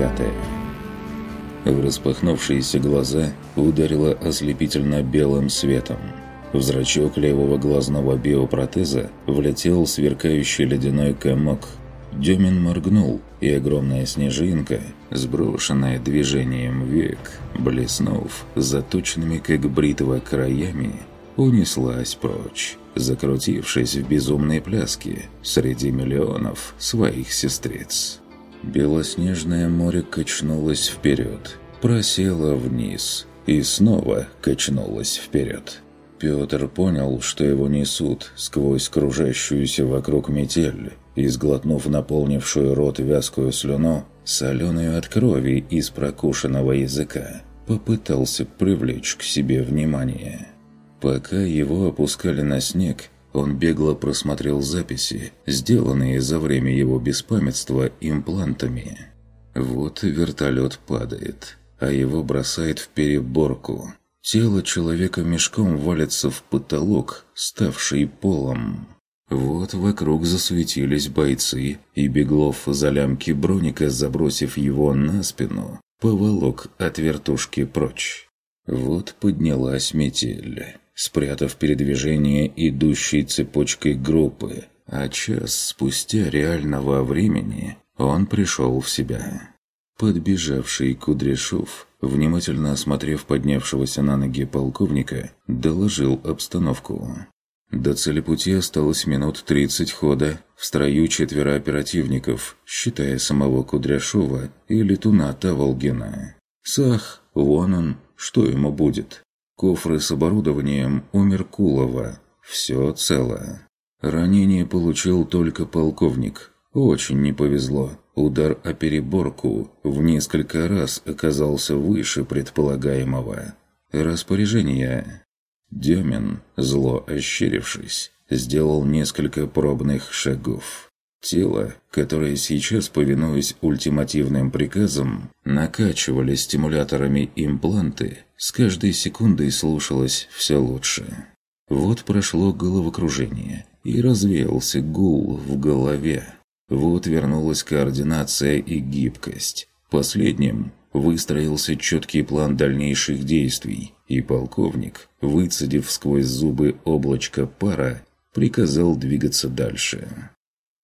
9 В распахнувшиеся глаза ударило ослепительно белым светом. В зрачок левого глазного биопротеза влетел сверкающий ледяной комок. Демин моргнул, и огромная снежинка, сброшенная движением век, блеснув заточенными как бритва краями, унеслась прочь, закрутившись в безумной пляске среди миллионов своих сестриц. Белоснежное море качнулось вперед, просело вниз и снова качнулось вперед. Петр понял, что его несут сквозь кружащуюся вокруг метель, и, сглотнув наполнившую рот вязкую слюну, соленую от крови из прокушенного языка, попытался привлечь к себе внимание. Пока его опускали на снег, он бегло просмотрел записи, сделанные за время его беспамятства имплантами. Вот вертолет падает, а его бросает в переборку. Тело человека мешком валится в потолок, ставший полом. Вот вокруг засветились бойцы, и Беглов за лямки броника, забросив его на спину, поволок от вертушки прочь. Вот поднялась метель спрятав передвижение идущей цепочкой группы, а час спустя реального времени он пришел в себя. Подбежавший Кудряшов, внимательно осмотрев поднявшегося на ноги полковника, доложил обстановку. До цели пути осталось минут 30 хода, в строю четверо оперативников, считая самого Кудряшова и летуна Таволгина. Сах, вон он, что ему будет? Кофры с оборудованием у Меркулова. Все цело. Ранение получил только полковник. Очень не повезло. Удар о переборку в несколько раз оказался выше предполагаемого. Распоряжение. Демин, зло ощерившись, сделал несколько пробных шагов. Тело, которое сейчас, повинуясь ультимативным приказам, накачивали стимуляторами импланты, с каждой секундой слушалось все лучше. Вот прошло головокружение, и развеялся гул в голове. Вот вернулась координация и гибкость. Последним выстроился четкий план дальнейших действий, и полковник, выцедив сквозь зубы облачко пара, приказал двигаться дальше.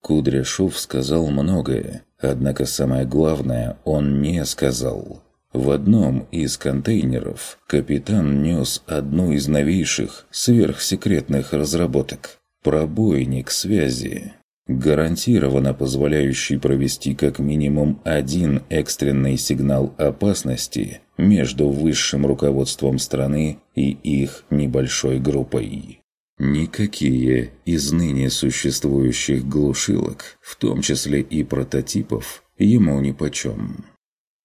Кудряшов сказал многое, однако самое главное он не сказал. В одном из контейнеров капитан нес одну из новейших сверхсекретных разработок – пробойник связи, гарантированно позволяющий провести как минимум один экстренный сигнал опасности между высшим руководством страны и их небольшой группой. Никакие из ныне существующих глушилок, в том числе и прототипов, ему нипочем.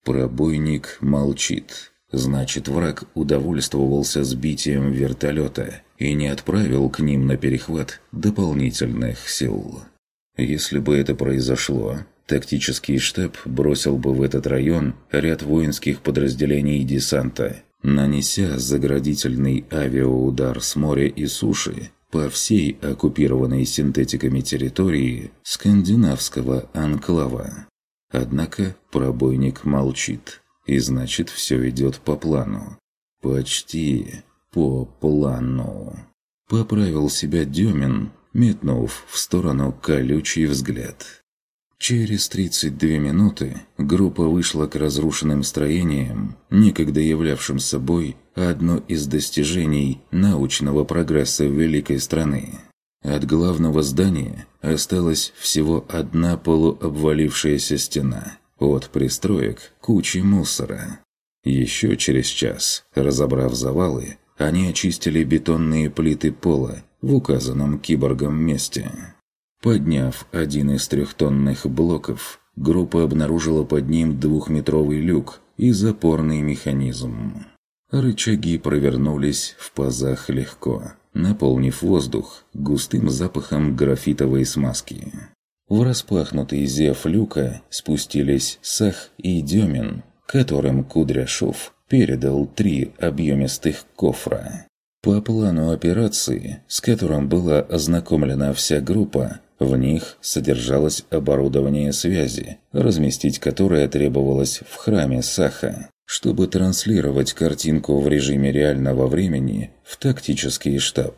Пробойник молчит. Значит, враг удовольствовался сбитием вертолета и не отправил к ним на перехват дополнительных сил. Если бы это произошло, тактический штаб бросил бы в этот район ряд воинских подразделений десанта нанеся заградительный авиаудар с моря и суши по всей оккупированной синтетиками территории скандинавского анклава. Однако пробойник молчит, и значит все идет по плану. Почти по плану. Поправил себя Демин, метнув в сторону колючий взгляд. Через 32 минуты группа вышла к разрушенным строениям, некогда являвшим собой одно из достижений научного прогресса великой страны. От главного здания осталась всего одна полуобвалившаяся стена, от пристроек кучи мусора. Еще через час, разобрав завалы, они очистили бетонные плиты пола в указанном киборгом месте. Подняв один из трехтонных блоков, группа обнаружила под ним двухметровый люк и запорный механизм. Рычаги провернулись в пазах легко, наполнив воздух густым запахом графитовой смазки. В распахнутый зев люка спустились Сах и Демин, которым Кудряшов передал три объемистых кофра. По плану операции, с которым была ознакомлена вся группа, В них содержалось оборудование связи, разместить которое требовалось в храме Саха, чтобы транслировать картинку в режиме реального времени в тактический штаб.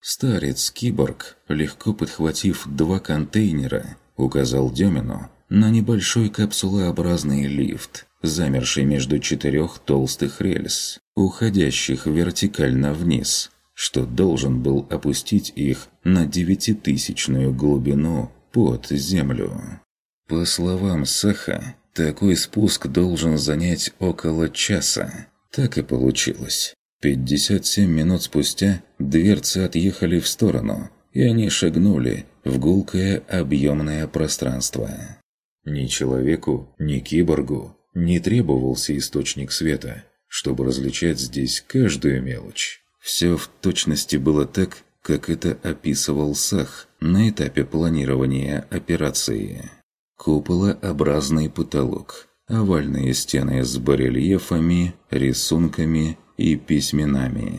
Старец-киборг, легко подхватив два контейнера, указал Демину на небольшой капсулообразный лифт, замерший между четырех толстых рельс, уходящих вертикально вниз – что должен был опустить их на девятитысячную глубину под землю. По словам Саха, такой спуск должен занять около часа. Так и получилось. 57 минут спустя дверцы отъехали в сторону, и они шагнули в гулкое объемное пространство. Ни человеку, ни киборгу не требовался источник света, чтобы различать здесь каждую мелочь. Все в точности было так, как это описывал Сах на этапе планирования операции. Куполообразный потолок, овальные стены с барельефами, рисунками и письменами.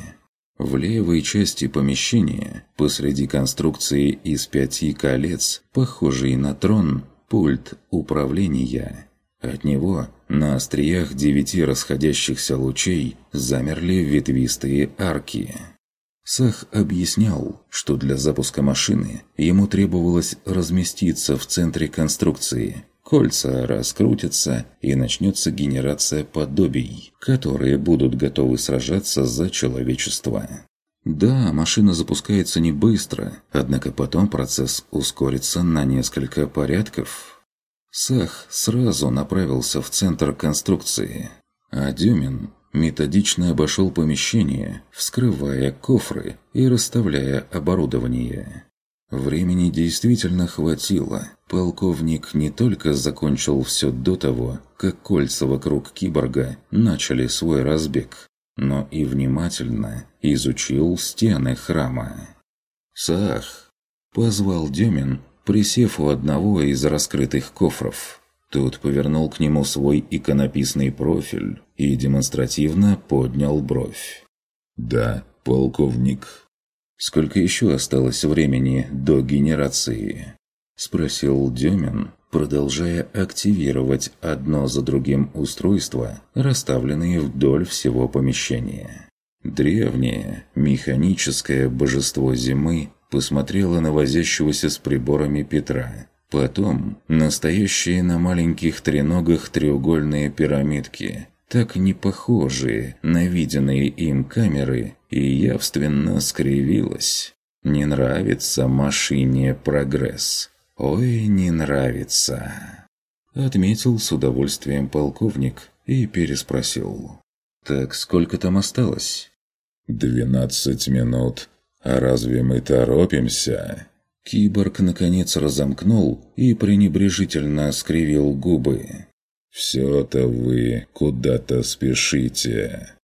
В левой части помещения, посреди конструкции из пяти колец, похожий на трон, пульт управления. От него на остриях девяти расходящихся лучей замерли ветвистые арки. Сах объяснял, что для запуска машины ему требовалось разместиться в центре конструкции. Кольца раскрутятся, и начнется генерация подобий, которые будут готовы сражаться за человечество. Да, машина запускается не быстро, однако потом процесс ускорится на несколько порядков – Сах сразу направился в центр конструкции, а Дюмин методично обошел помещение, вскрывая кофры и расставляя оборудование. Времени действительно хватило. Полковник не только закончил все до того, как кольца вокруг киборга начали свой разбег, но и внимательно изучил стены храма. «Сах!» – позвал Демин, присев у одного из раскрытых кофров. Тот повернул к нему свой иконописный профиль и демонстративно поднял бровь. «Да, полковник». «Сколько еще осталось времени до генерации?» Спросил Демин, продолжая активировать одно за другим устройства, расставленные вдоль всего помещения. Древнее, механическое божество зимы посмотрела на возящегося с приборами Петра. Потом настоящие на маленьких треногах треугольные пирамидки, так не похожие на виденные им камеры, и явственно скривилась. Не нравится машине прогресс. Ой, не нравится. Отметил с удовольствием полковник и переспросил. «Так сколько там осталось?» «Двенадцать минут «А разве мы торопимся?» Киборг наконец разомкнул и пренебрежительно скривил губы. «Все-то вы куда-то спешите».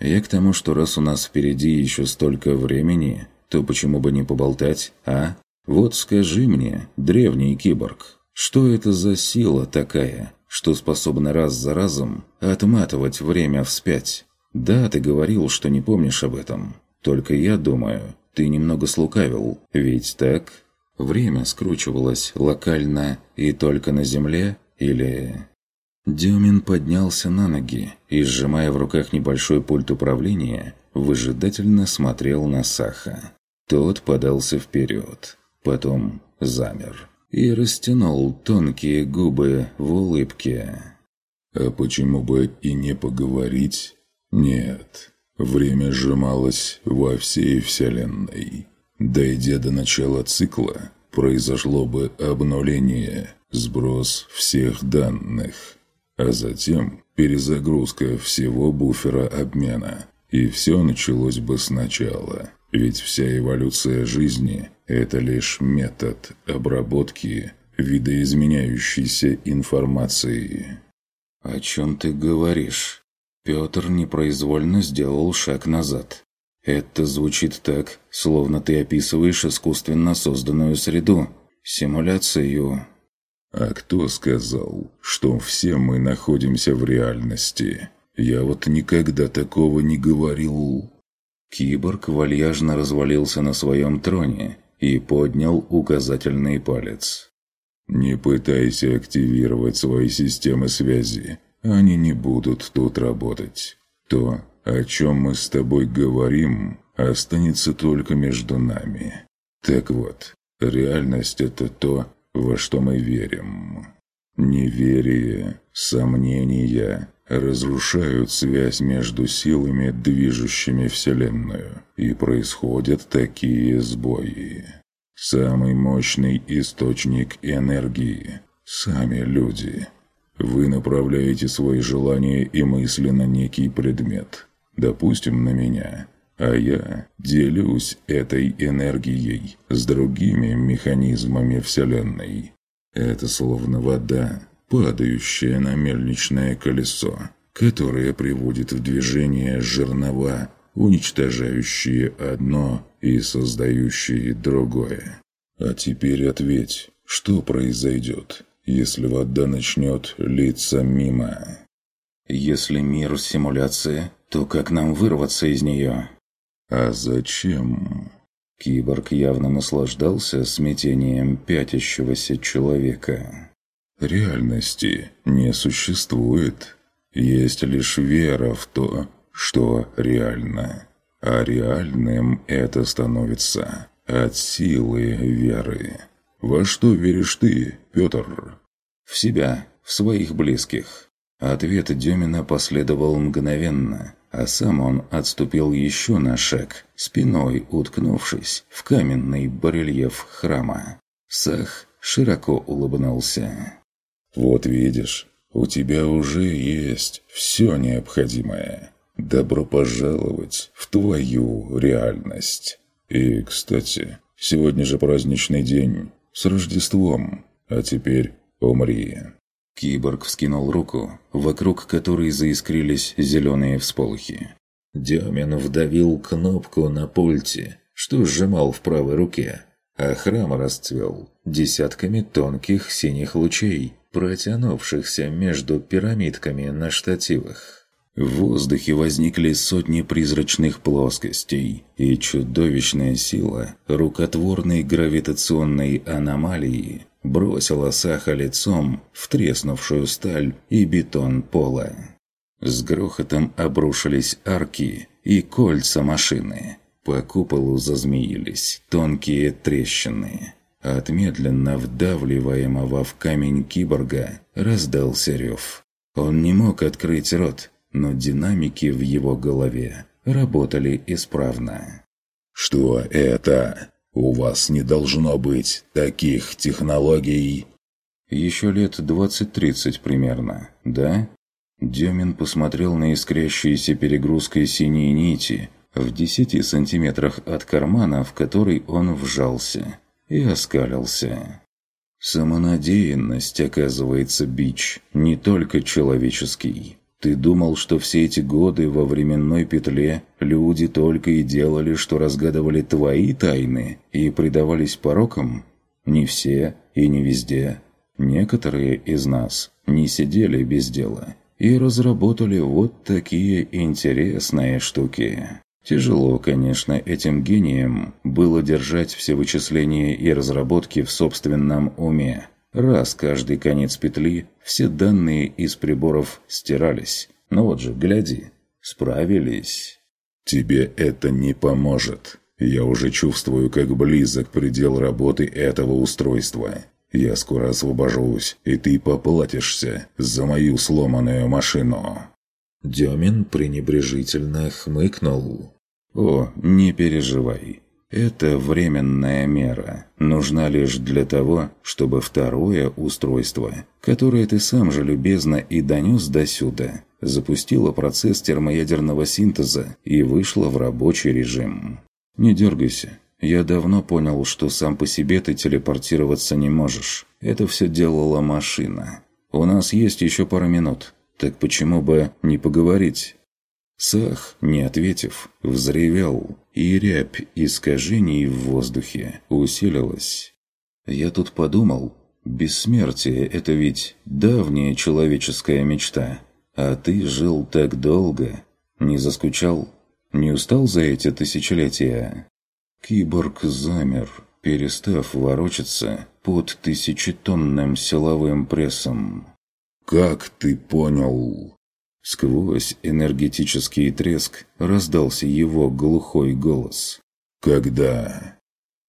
«Я к тому, что раз у нас впереди еще столько времени, то почему бы не поболтать, а? Вот скажи мне, древний киборг, что это за сила такая, что способна раз за разом отматывать время вспять? Да, ты говорил, что не помнишь об этом. Только я думаю, ты немного слукавил, ведь так? Время скручивалось локально и только на земле, или... Дюмин поднялся на ноги и, сжимая в руках небольшой пульт управления, выжидательно смотрел на Саха. Тот подался вперед, потом замер и растянул тонкие губы в улыбке. «А почему бы и не поговорить? Нет, Время сжималось во всей Вселенной. Дойдя до начала цикла, произошло бы обнуление, сброс всех данных, а затем перезагрузка всего буфера обмена, и все началось бы сначала. Ведь вся эволюция жизни – это лишь метод обработки видоизменяющейся информации. «О чем ты говоришь?» Петр непроизвольно сделал шаг назад. «Это звучит так, словно ты описываешь искусственно созданную среду, симуляцию». «А кто сказал, что все мы находимся в реальности? Я вот никогда такого не говорил». Киборг вальяжно развалился на своем троне и поднял указательный палец. «Не пытайся активировать свои системы связи. Они не будут тут работать. То, о чем мы с тобой говорим, останется только между нами. Так вот, реальность – это то, во что мы верим. Неверие, сомнения разрушают связь между силами, движущими Вселенную, и происходят такие сбои. Самый мощный источник энергии – сами люди. Вы направляете свои желания и мысли на некий предмет, допустим, на меня – а я делюсь этой энергией с другими механизмами Вселенной. Это словно вода, падающая на мельничное колесо, которое приводит в движение жернова, уничтожающие одно и создающие другое. А теперь ответь, что произойдет, если вода начнет литься мимо? Если мир – симуляция, то как нам вырваться из нее? «А зачем?» Киборг явно наслаждался смятением пятящегося человека. «Реальности не существует. Есть лишь вера в то, что реально. А реальным это становится от силы веры. Во что веришь ты, Петр?» «В себя, в своих близких». Ответ Демина последовал мгновенно – а сам он отступил еще на шаг, спиной уткнувшись в каменный барельеф храма. Сах широко улыбнулся. «Вот видишь, у тебя уже есть все необходимое. Добро пожаловать в твою реальность. И, кстати, сегодня же праздничный день, с Рождеством, а теперь умри». Киборг вскинул руку, вокруг которой заискрились зеленые всполохи. Демин вдавил кнопку на пульте, что сжимал в правой руке, а храм расцвел десятками тонких синих лучей, протянувшихся между пирамидками на штативах. В воздухе возникли сотни призрачных плоскостей, и чудовищная сила рукотворной гравитационной аномалии бросила Саха лицом в треснувшую сталь и бетон пола. С грохотом обрушились арки и кольца машины. По куполу зазмеились тонкие трещины. От медленно вдавливаемого в камень киборга раздался рев. Он не мог открыть рот, но динамики в его голове работали исправно. «Что это?» «У вас не должно быть таких технологий!» «Еще лет двадцать-тридцать примерно, да?» Демин посмотрел на искрящиеся перегрузкой синие нити в десяти сантиметрах от кармана, в который он вжался, и оскалился. Самонадеянность, оказывается, бич, не только человеческий. Ты думал, что все эти годы во временной петле люди только и делали, что разгадывали твои тайны и предавались порокам? Не все и не везде. Некоторые из нас не сидели без дела и разработали вот такие интересные штуки. Тяжело, конечно, этим гением было держать все вычисления и разработки в собственном уме, Раз каждый конец петли, все данные из приборов стирались. Ну вот же, гляди, справились. «Тебе это не поможет. Я уже чувствую, как близок предел работы этого устройства. Я скоро освобожусь, и ты поплатишься за мою сломанную машину». Демин пренебрежительно хмыкнул. «О, не переживай. Это временная мера, нужна лишь для того, чтобы второе устройство, которое ты сам же любезно и донес до сюда, запустило процесс термоядерного синтеза и вышло в рабочий режим. Не дергайся. Я давно понял, что сам по себе ты телепортироваться не можешь. Это все делала машина. У нас есть еще пара минут. Так почему бы не поговорить? Сах, не ответив, взревел, и рябь искажений в воздухе усилилась. «Я тут подумал, бессмертие – это ведь давняя человеческая мечта, а ты жил так долго, не заскучал, не устал за эти тысячелетия?» Киборг замер, перестав ворочаться под тысячетонным силовым прессом. «Как ты понял?» Сквозь энергетический треск раздался его глухой голос. «Когда?»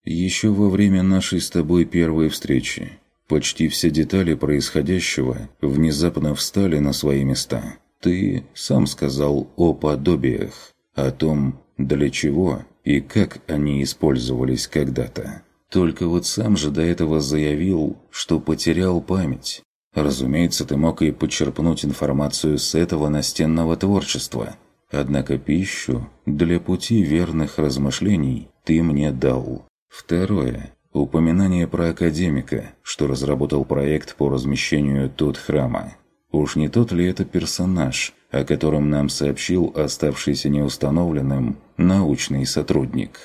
«Еще во время нашей с тобой первой встречи. Почти все детали происходящего внезапно встали на свои места. Ты сам сказал о подобиях, о том, для чего и как они использовались когда-то. Только вот сам же до этого заявил, что потерял память. Разумеется, ты мог и почерпнуть информацию с этого настенного творчества. Однако пищу для пути верных размышлений ты мне дал. Второе. Упоминание про академика, что разработал проект по размещению тут храма. Уж не тот ли это персонаж, о котором нам сообщил оставшийся неустановленным научный сотрудник?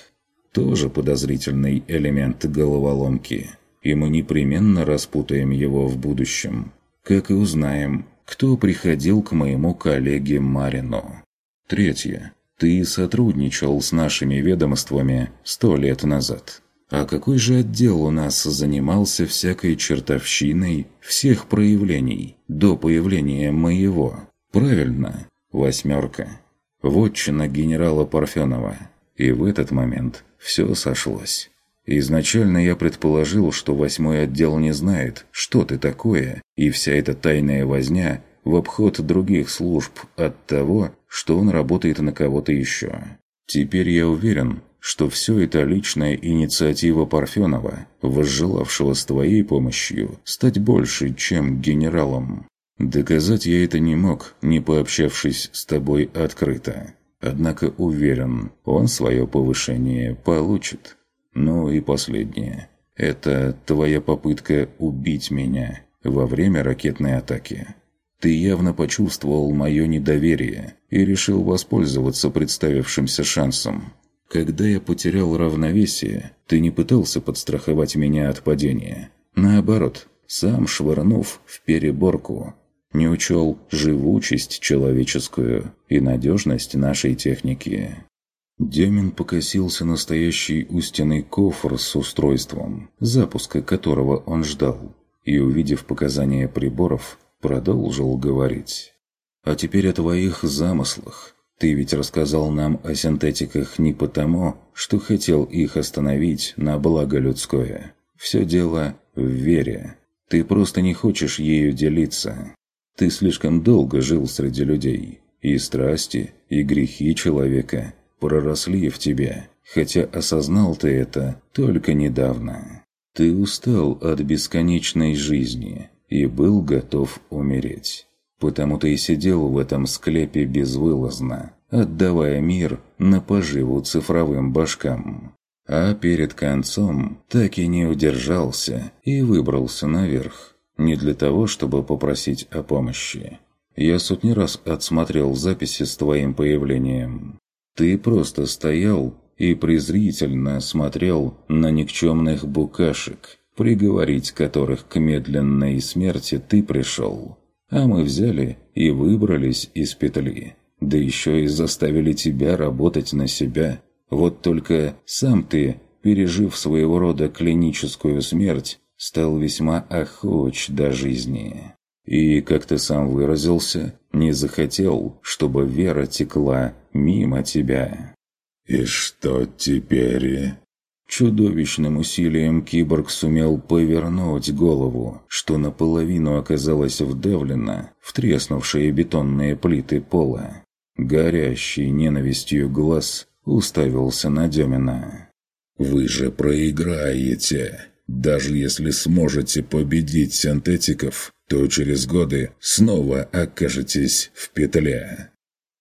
Тоже подозрительный элемент головоломки, и мы непременно распутаем его в будущем, как и узнаем, кто приходил к моему коллеге Марину. Третье. Ты сотрудничал с нашими ведомствами сто лет назад. А какой же отдел у нас занимался всякой чертовщиной всех проявлений до появления моего? Правильно, восьмерка. Вотчина генерала Парфенова. И в этот момент все сошлось. Изначально я предположил, что восьмой отдел не знает, что ты такое, и вся эта тайная возня в обход других служб от того, что он работает на кого-то еще. Теперь я уверен, что все это личная инициатива Парфенова, возжелавшего с твоей помощью стать больше, чем генералом. Доказать я это не мог, не пообщавшись с тобой открыто. Однако уверен, он свое повышение получит. Ну и последнее. Это твоя попытка убить меня во время ракетной атаки. Ты явно почувствовал мое недоверие и решил воспользоваться представившимся шансом. Когда я потерял равновесие, ты не пытался подстраховать меня от падения. Наоборот, сам швырнув в переборку, не учел живучесть человеческую и надежность нашей техники. Демин покосился настоящий устиный кофр с устройством, запуска которого он ждал, и, увидев показания приборов, продолжил говорить. «А теперь о твоих замыслах. Ты ведь рассказал нам о синтетиках не потому, что хотел их остановить на благо людское. Все дело в вере. Ты просто не хочешь ею делиться. Ты слишком долго жил среди людей, и страсти, и грехи человека проросли в тебе, хотя осознал ты это только недавно. Ты устал от бесконечной жизни и был готов умереть. Потому ты и сидел в этом склепе безвылазно, отдавая мир на поживу цифровым башкам. А перед концом так и не удержался и выбрался наверх. Не для того, чтобы попросить о помощи. Я сотни раз отсмотрел записи с твоим появлением. Ты просто стоял и презрительно смотрел на никчемных букашек, приговорить которых к медленной смерти ты пришел. А мы взяли и выбрались из петли. Да еще и заставили тебя работать на себя. Вот только сам ты, пережив своего рода клиническую смерть, стал весьма охоч до жизни. И, как ты сам выразился, не захотел, чтобы вера текла мимо тебя. «И что теперь?» Чудовищным усилием киборг сумел повернуть голову, что наполовину оказалось вдавлено в треснувшие бетонные плиты пола. Горящий ненавистью глаз уставился на Демина. «Вы же проиграете! Даже если сможете победить синтетиков, то через годы снова окажетесь в петле».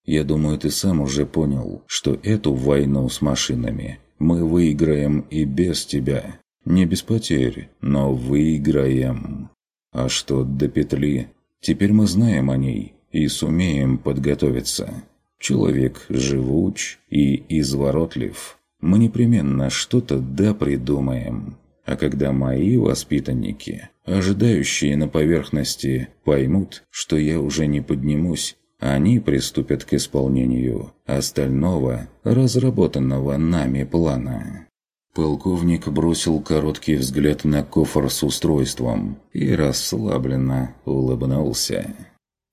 «Я думаю, ты сам уже понял, что эту войну с машинами мы выиграем и без тебя. Не без потерь, но выиграем. А что до петли, теперь мы знаем о ней и сумеем подготовиться. Человек живуч и изворотлив. Мы непременно что-то да придумаем. А когда мои воспитанники, ожидающие на поверхности, поймут, что я уже не поднимусь, они приступят к исполнению остального разработанного нами плана. Полковник бросил короткий взгляд на кофр с устройством и расслабленно улыбнулся.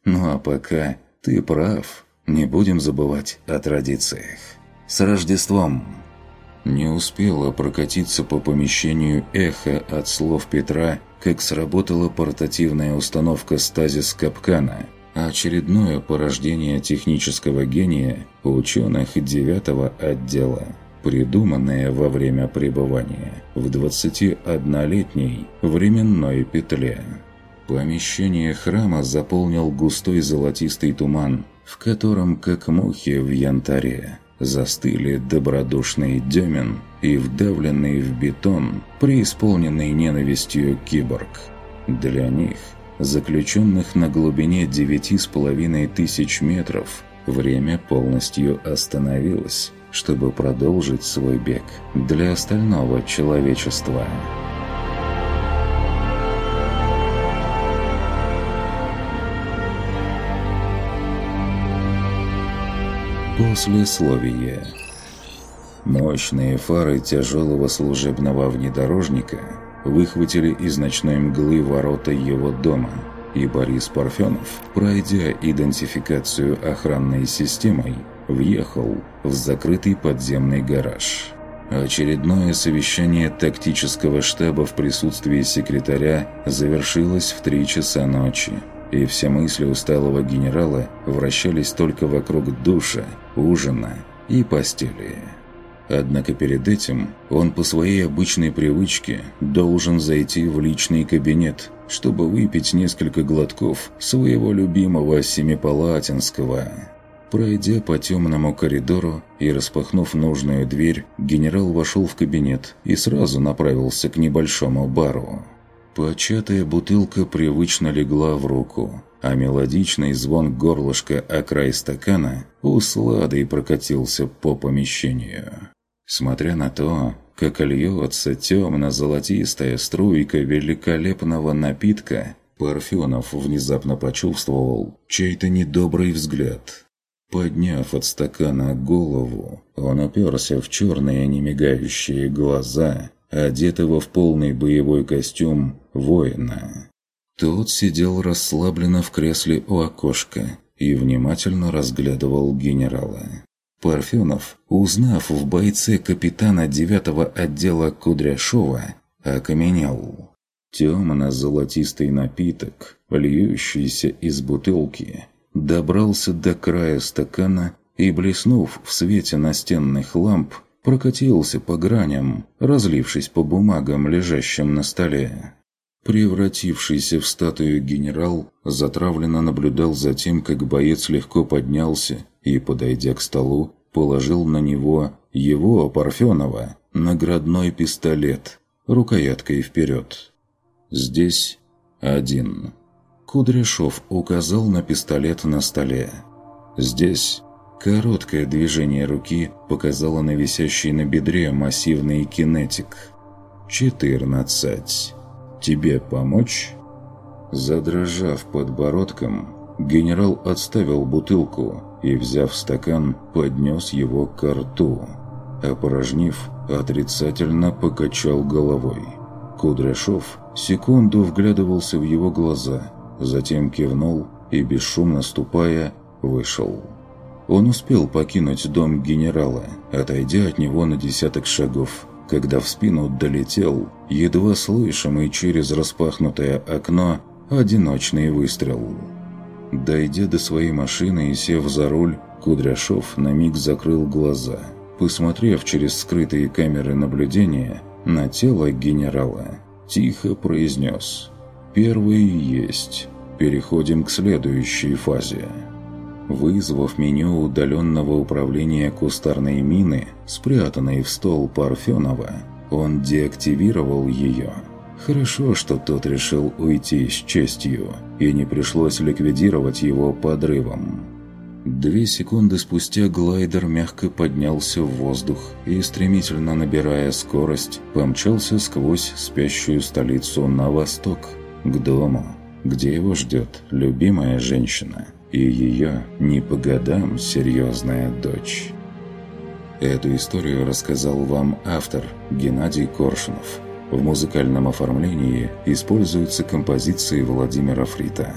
«Ну а пока ты прав, не будем забывать о традициях. С Рождеством!» Не успела прокатиться по помещению эхо от слов Петра, как сработала портативная установка стазис капкана, очередное порождение технического гения ученых девятого отдела – придуманное во время пребывания в 21-летней временной петле. Помещение храма заполнил густой золотистый туман, в котором, как мухи в янтаре, застыли добродушный Демин и вдавленный в бетон, преисполненный ненавистью киборг. Для них, заключенных на глубине девяти с половиной тысяч метров, время полностью остановилось, чтобы продолжить свой бег для остального человечества. Послесловие Мощные фары тяжелого служебного внедорожника выхватили из ночной мглы ворота его дома, и Борис Парфенов, пройдя идентификацию охранной системой, въехал в закрытый подземный гараж. Очередное совещание тактического штаба в присутствии секретаря завершилось в три часа ночи, и все мысли усталого генерала вращались только вокруг душа, ужина и постели. Однако перед этим он по своей обычной привычке должен зайти в личный кабинет, чтобы выпить несколько глотков своего любимого семипалатинского – Пройдя по темному коридору и распахнув нужную дверь, генерал вошел в кабинет и сразу направился к небольшому бару. Початая бутылка привычно легла в руку, а мелодичный звон горлышка о край стакана усладой прокатился по помещению. Смотря на то, как льется темно-золотистая струйка великолепного напитка, Парфенов внезапно почувствовал чей-то недобрый взгляд. Подняв от стакана голову, он оперся в черные немигающие глаза, одетого в полный боевой костюм воина. Тот сидел расслабленно в кресле у окошка и внимательно разглядывал генерала. Парфенов, узнав в бойце капитана девятого отдела Кудряшова, окаменел. Темно-золотистый напиток, льющийся из бутылки, добрался до края стакана и, блеснув в свете настенных ламп, прокатился по граням, разлившись по бумагам, лежащим на столе. Превратившийся в статую генерал затравленно наблюдал за тем, как боец легко поднялся и, подойдя к столу, положил на него его, Парфенова, наградной пистолет, рукояткой вперед. Здесь один. Кудряшов указал на пистолет на столе. Здесь короткое движение руки показало на висящий на бедре массивный кинетик. «Четырнадцать. Тебе помочь?» Задрожав подбородком, генерал отставил бутылку и, взяв стакан, поднес его к рту. Опорожнив, отрицательно покачал головой. Кудряшов секунду вглядывался в его глаза – затем кивнул и, бесшумно ступая, вышел. Он успел покинуть дом генерала, отойдя от него на десяток шагов, когда в спину долетел, едва слышимый через распахнутое окно, одиночный выстрел. Дойдя до своей машины и сев за руль, Кудряшов на миг закрыл глаза, посмотрев через скрытые камеры наблюдения на тело генерала, тихо произнес «Первый есть» переходим к следующей фазе. Вызвав меню удаленного управления кустарной мины, спрятанной в стол Парфенова, он деактивировал ее. Хорошо, что тот решил уйти с честью, и не пришлось ликвидировать его подрывом. Две секунды спустя глайдер мягко поднялся в воздух и, стремительно набирая скорость, помчался сквозь спящую столицу на восток, к дому где его ждет любимая женщина и ее не по годам серьезная дочь. Эту историю рассказал вам автор Геннадий Коршунов. В музыкальном оформлении используются композиции Владимира Фрита.